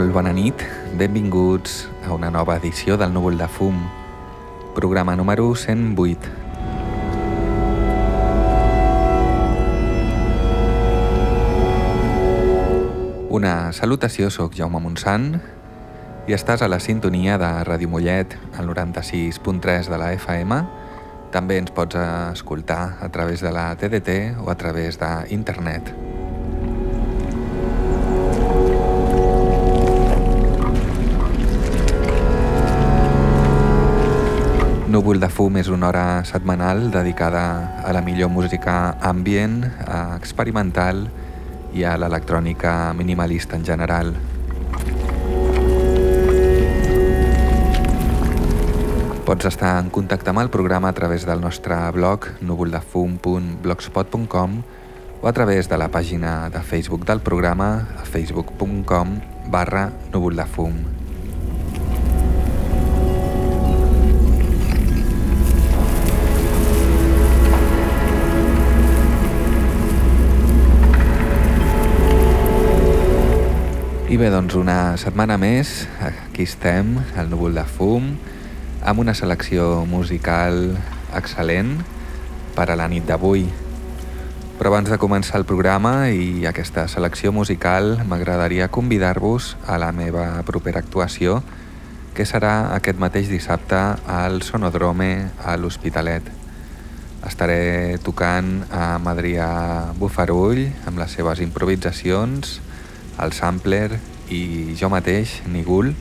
molt bona nit. Benvinguts a una nova edició del Núvol de Fum, programa número 108. Una salutació, sóc Jaume Montsant i estàs a la sintonia de Ràdio Mollet, al 96.3 de la FM. També ens pots escoltar a través de la TDT o a través d'internet. Núvol de fum és una hora setmanal dedicada a la millor música ambient, experimental i a l'electrònica minimalista en general. Pots estar en contacte amb el programa a través del nostre blog núvoldefum.blogspot.com o a través de la pàgina de Facebook del programa facebook.com barra núvoldefum. I bé, doncs una setmana més, aquí estem, al núvol de fum, amb una selecció musical excel·lent per a la nit d'avui. Però abans de començar el programa i aquesta selecció musical, m'agradaria convidar-vos a la meva propera actuació, que serà aquest mateix dissabte al Sonodrome a l'Hospitalet. Estaré tocant amb Adrià Bufarull, amb les seves improvisacions, el Sampler i jo mateix, Nigul,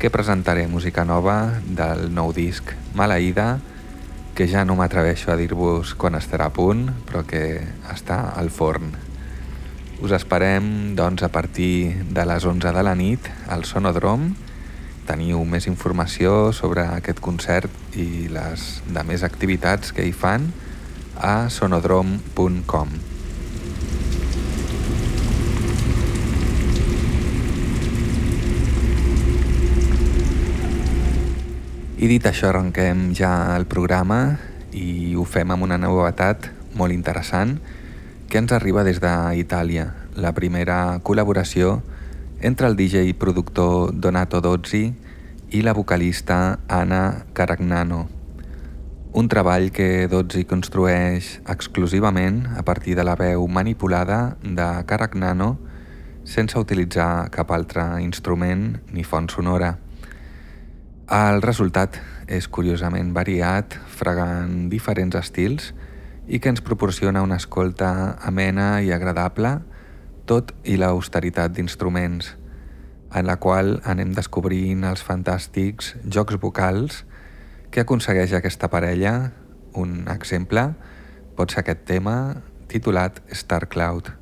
que presentaré música nova del nou disc Malaïda, que ja no m'atreveixo a dir-vos quan estarà a punt, però que està al forn. Us esperem doncs, a partir de les 11 de la nit al Sonodrom. Teniu més informació sobre aquest concert i les de més activitats que hi fan a sonodrom.com. I dit això, arrenquem ja el programa i ho fem amb una novetat molt interessant que ens arriba des d'Itàlia, la primera col·laboració entre el DJ i productor Donato Dozzi i la vocalista Anna Caragnano. Un treball que Dozzi construeix exclusivament a partir de la veu manipulada de Caragnano sense utilitzar cap altre instrument ni font sonora. El resultat és curiosament variat, fregant diferents estils i que ens proporciona una escolta amena i agradable, tot i l'austeritat d'instruments, en la qual anem descobrint els fantàstics jocs vocals que aconsegueix aquesta parella. Un exemple pot ser aquest tema titulat Star Cloud.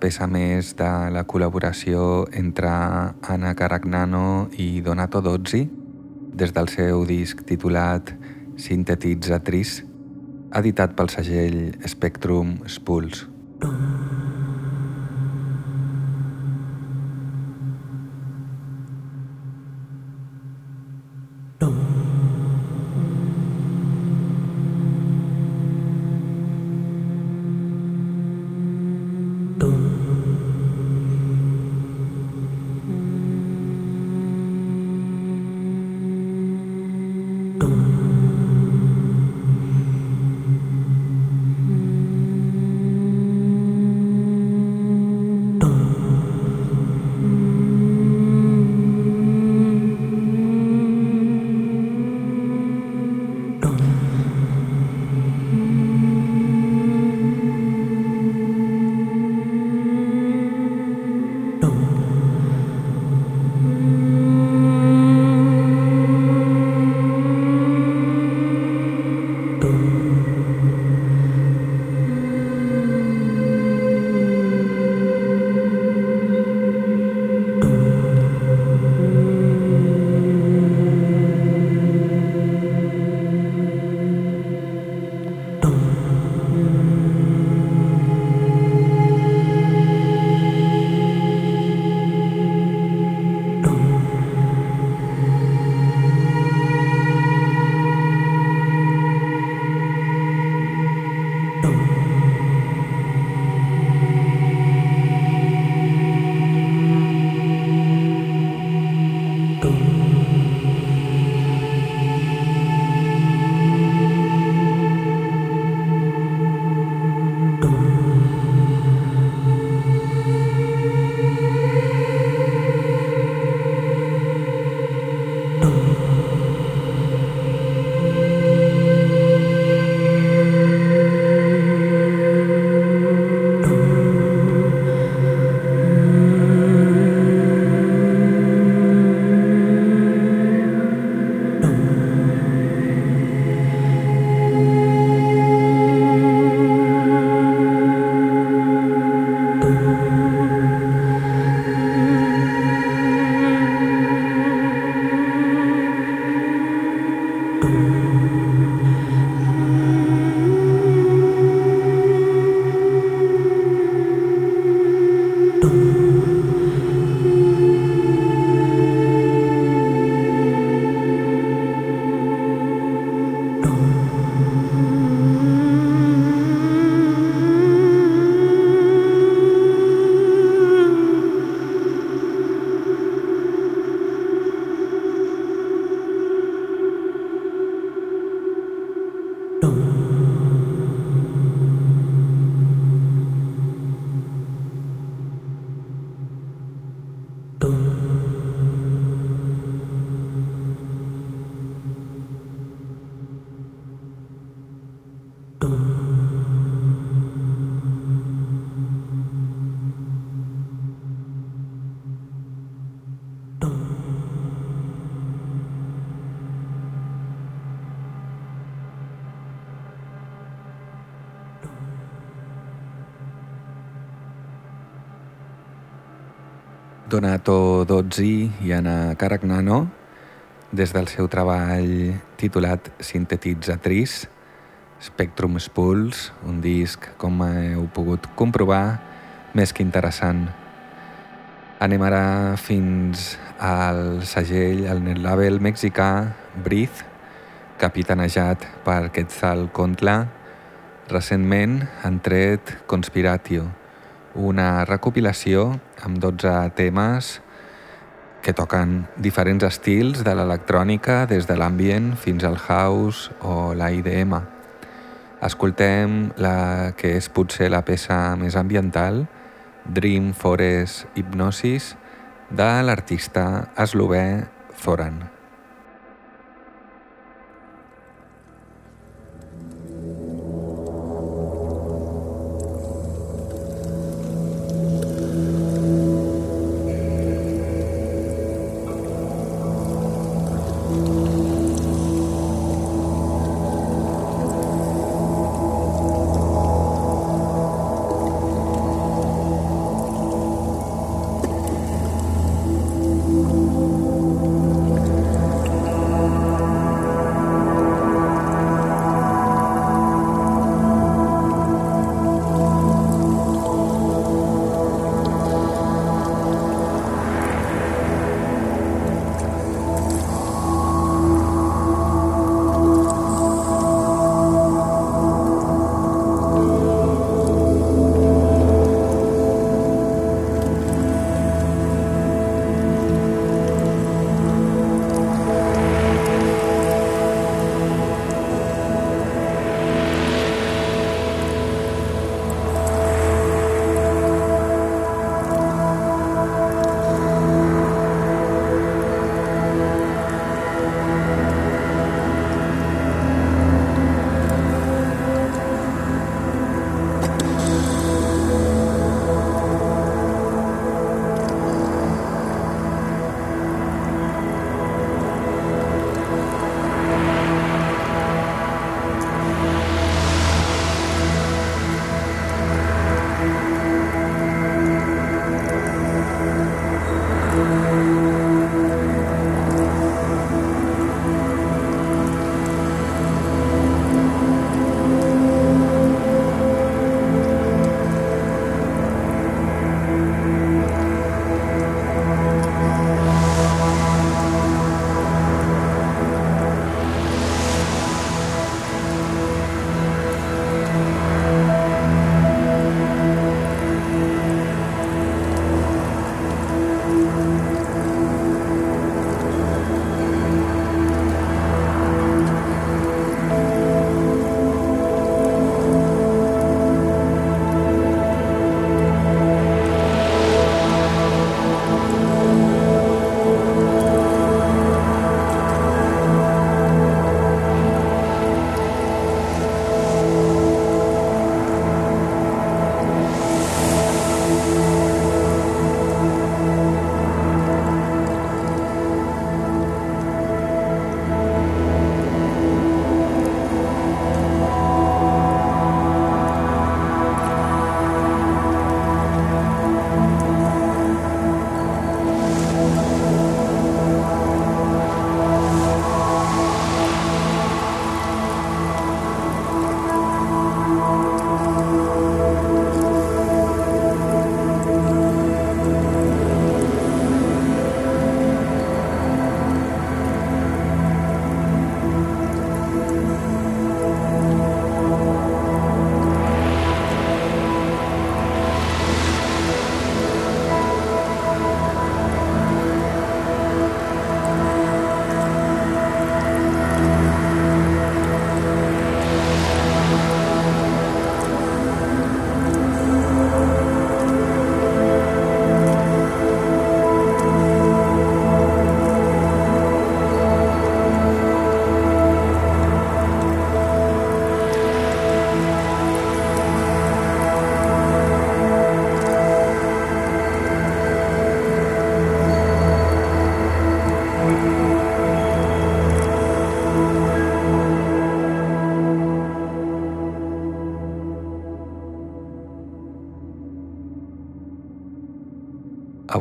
Peça més de la col·laboració entre Anna Caragnano i Donato Dozzi des del seu disc titulat Sintetitzatriz, editat pel segell Spectrum Spools. Donato Dozzi i Anna Caragnano des del seu treball titulat Sintetitzatrice, Spectrum Spools, un disc, com heu pogut comprovar, més que interessant. Anem ara fins al segell, al net label mexicà Breathe, capitanejat per Quetzal Contla. Recentment han tret Conspiratio, una recopilació amb 12 temes que toquen diferents estils de l'electrònica des de l'ambient fins al house o la IDM. Escoltem la que és potser la peça més ambiental, Dream Forest Hypnosis, de l'artista eslové Zoran.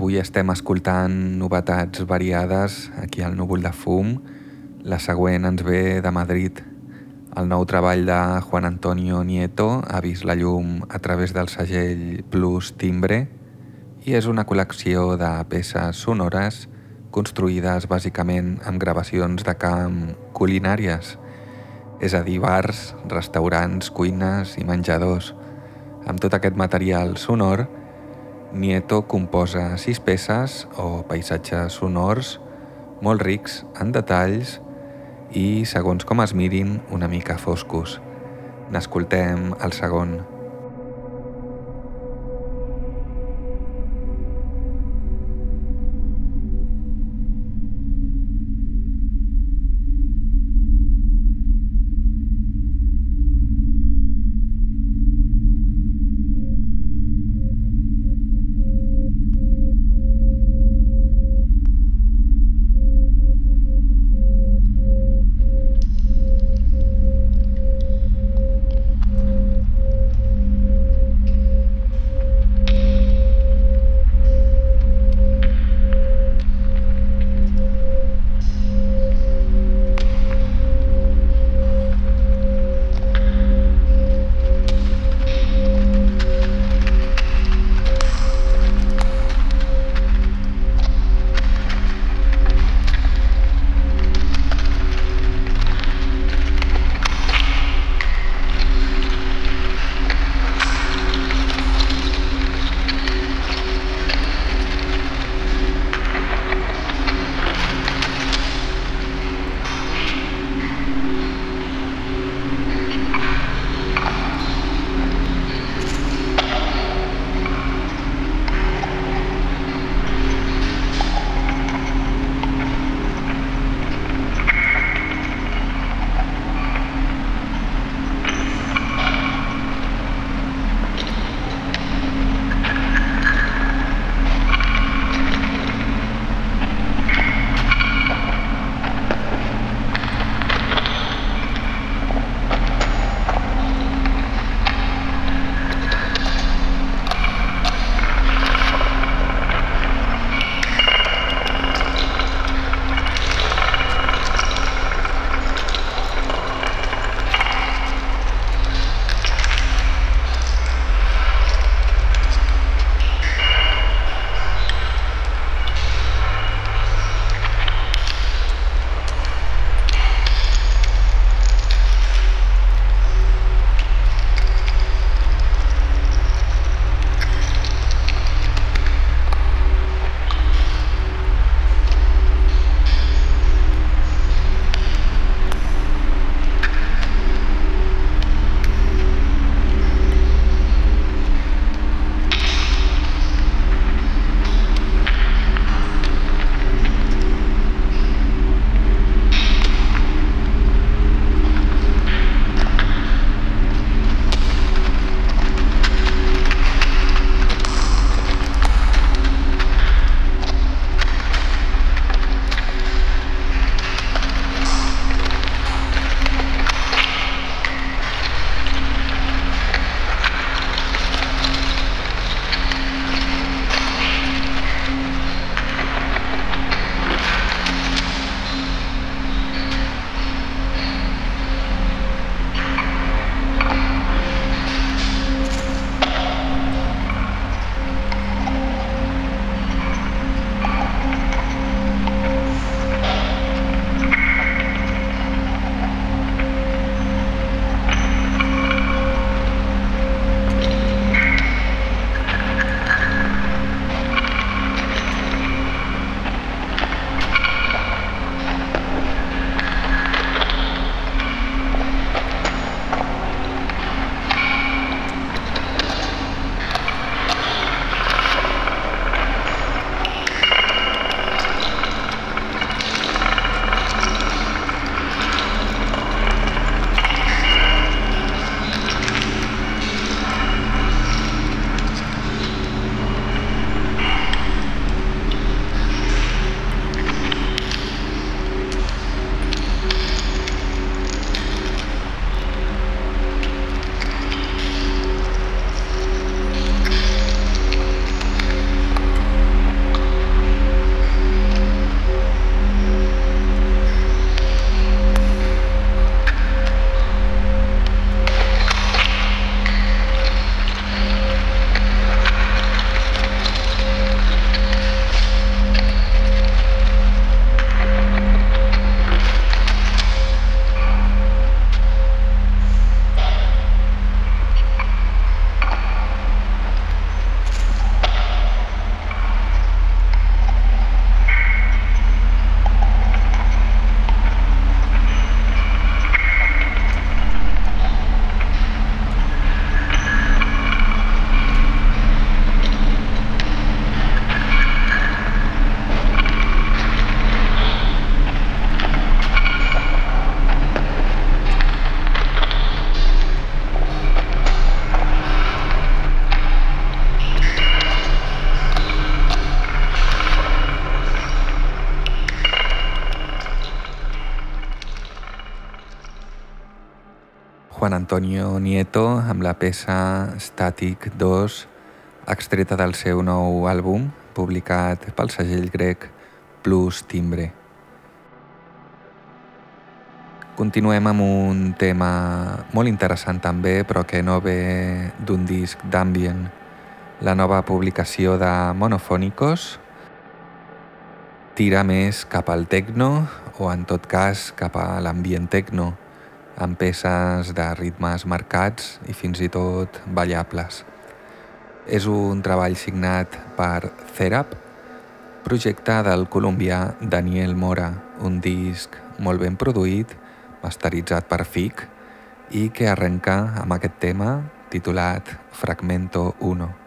Avui estem escoltant novetats variades aquí al Núvol de Fum. La següent ens ve de Madrid. El nou treball de Juan Antonio Nieto ha vist la llum a través del segell Plus Timbre i és una col·lecció de peces sonores construïdes bàsicament amb gravacions de camp culinàries, és a dir, bars, restaurants, cuines i menjadors. Amb tot aquest material sonor, Nieto composa sis peces o paisatges sonors molt rics en detalls i, segons com es mirin, una mica foscos. N'escoltem el segon. Juan Antonio Nieto amb la peça Static 2 extreta del seu nou àlbum publicat pel segell grec Plus Timbre. Continuem amb un tema molt interessant també, però que no ve d'un disc d'ambient. La nova publicació de Monofónicos tira més cap al techno o en tot cas cap a l'ambient techno, amb peces de ritmes marcats i fins i tot ballables. És un treball signat per Therap, projecte del colombià Daniel Mora, un disc molt ben produït masteritzat per FIC i que arrenca amb aquest tema titulat Fragmento 1.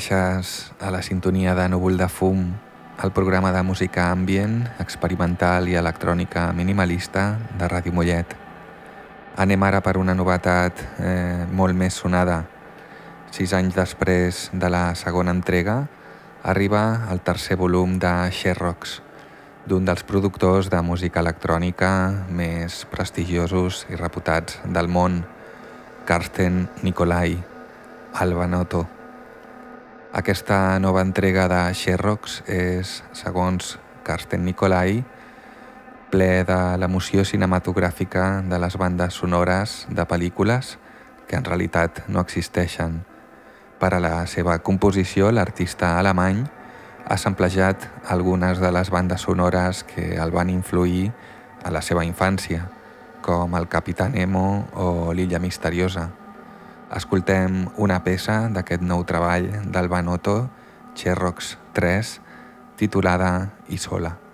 Segueixes a la sintonia de Núvol de Fum, el programa de música ambient, experimental i electrònica minimalista de Ràdio Mollet. Anem ara per una novetat eh, molt més sonada. Sis anys després de la segona entrega, arriba el tercer volum de Sherrocks, d'un dels productors de música electrònica més prestigiosos i reputats del món, Karsten Nikolai, Albanoto. Aquesta nova entrega de Sherrocks és, segons Karsten Nicolai, ple de l'emoció cinematogràfica de les bandes sonores de pel·lícules que en realitat no existeixen. Per a la seva composició, l'artista alemany ha samplejat algunes de les bandes sonores que el van influir a la seva infància, com el Capità Nemo o l'Illa Misteriosa. Escoltem una peça d'aquest nou treball del Banoto, Cherrox 3, titulada Isola.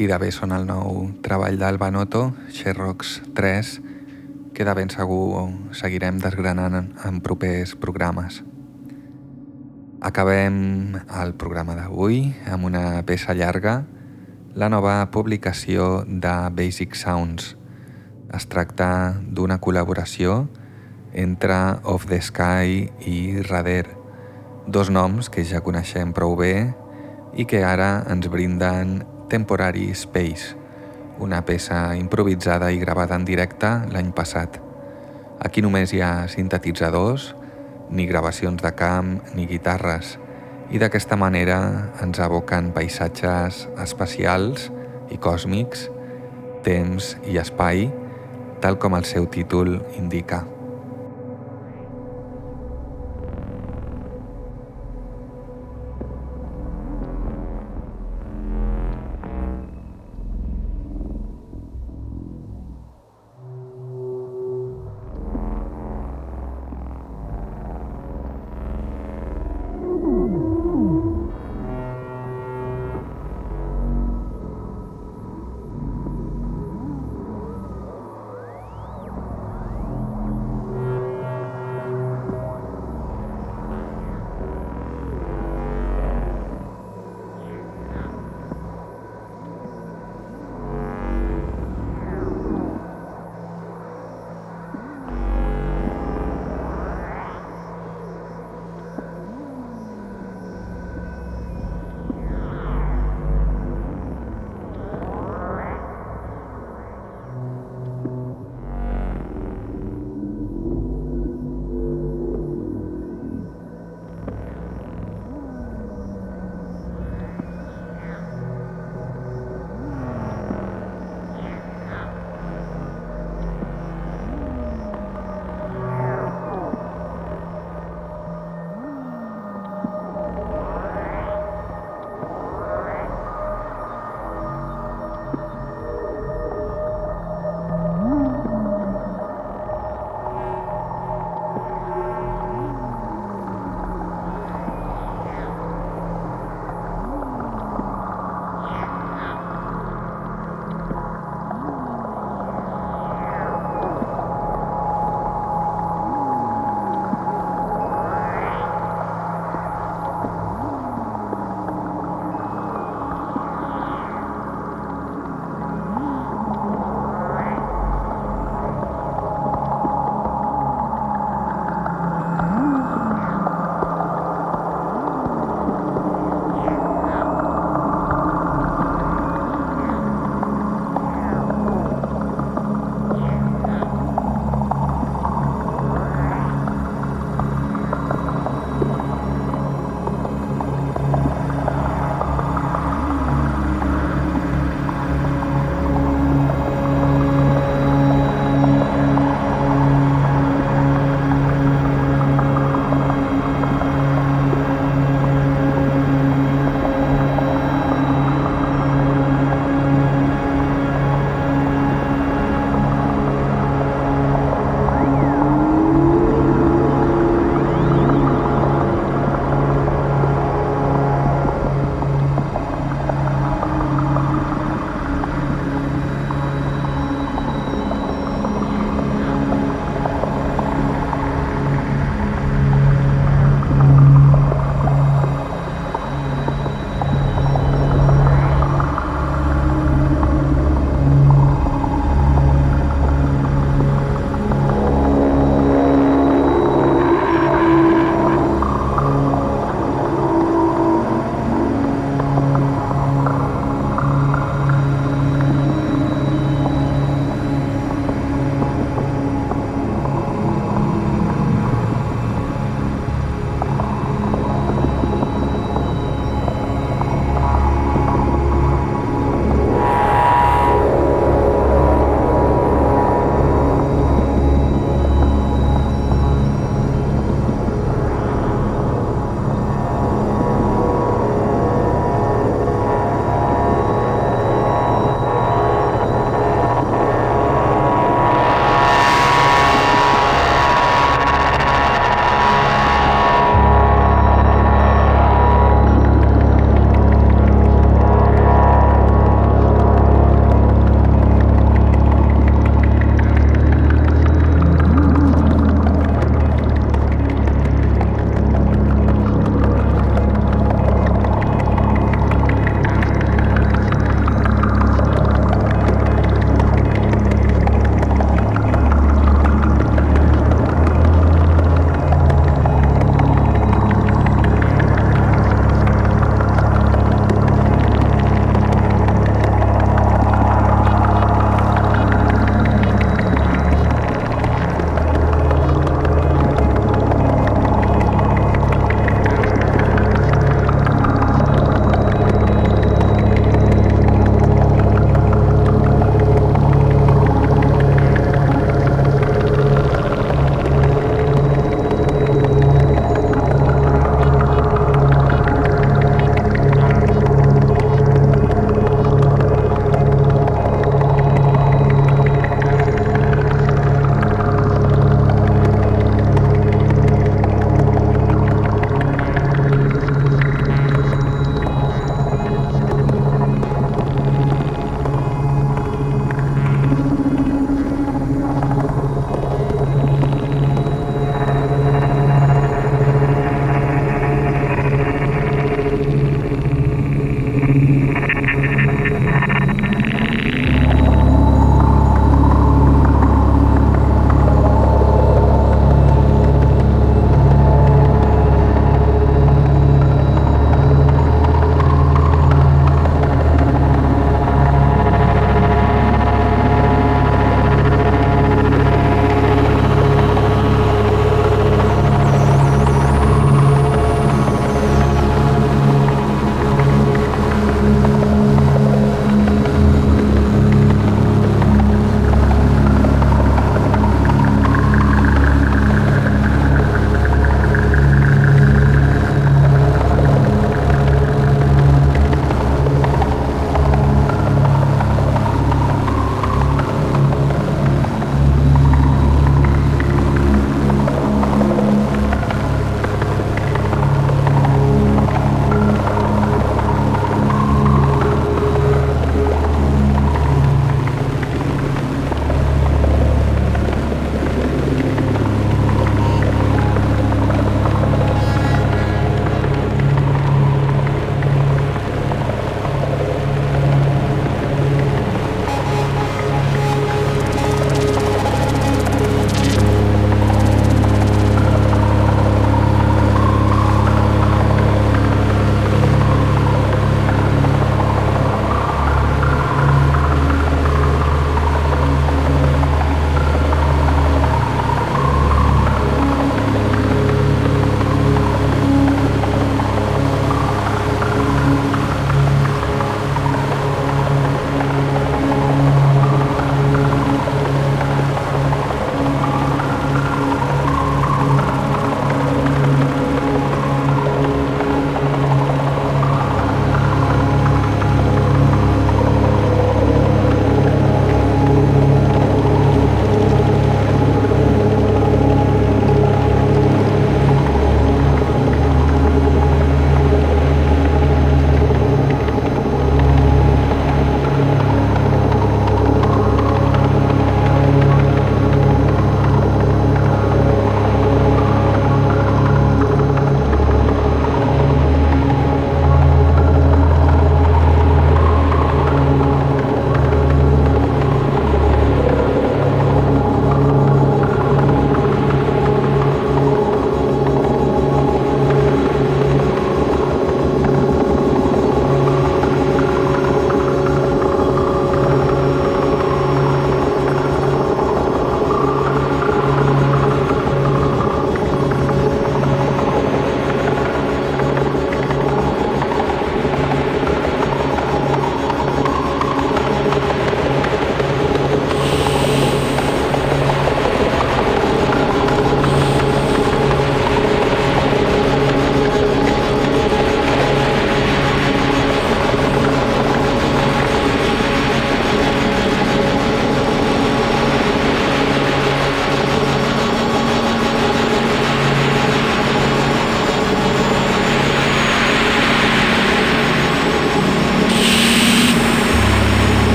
Així de bé són el nou treball d'Alba Noto, Sherrocks 3, que de ben segur seguirem desgranant en propers programes. Acabem el programa d'avui amb una peça llarga, la nova publicació de Basic Sounds. Es tracta d'una col·laboració entre Of the Sky i Rader, dos noms que ja coneixem prou bé i que ara ens brinden Temporary Space, una peça improvisada i gravada en directe l'any passat. Aquí només hi ha sintetitzadors, ni gravacions de camp ni guitarres, i d'aquesta manera ens aboquen paisatges espacials i còsmics, temps i espai, tal com el seu títol indica.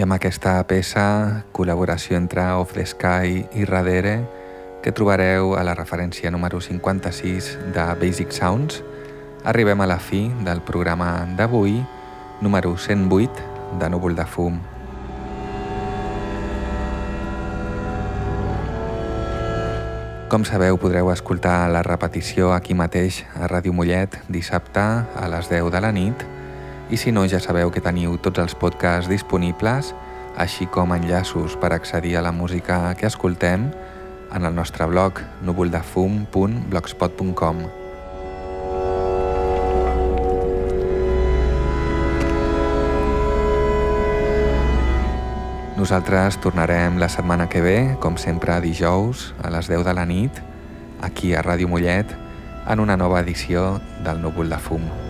I amb aquesta peça, col·laboració entre Off the Sky i Radere, que trobareu a la referència número 56 de Basic Sounds, arribem a la fi del programa d'avui, número 108 de Núvol de Fum. Com sabeu, podreu escoltar la repetició aquí mateix a Ràdio Mollet dissabte a les 10 de la nit i si no ja sabeu que teniu tots els podcasts disponibles així com enllaços per accedir a la música que escoltem en el nostre blog núvoldefum.blogspot.com. Nosaltres tornarem la setmana que ve, com sempre dijous, a les 10 de la nit, aquí a Ràdio Mollet, en una nova edició del Núvol de Fum.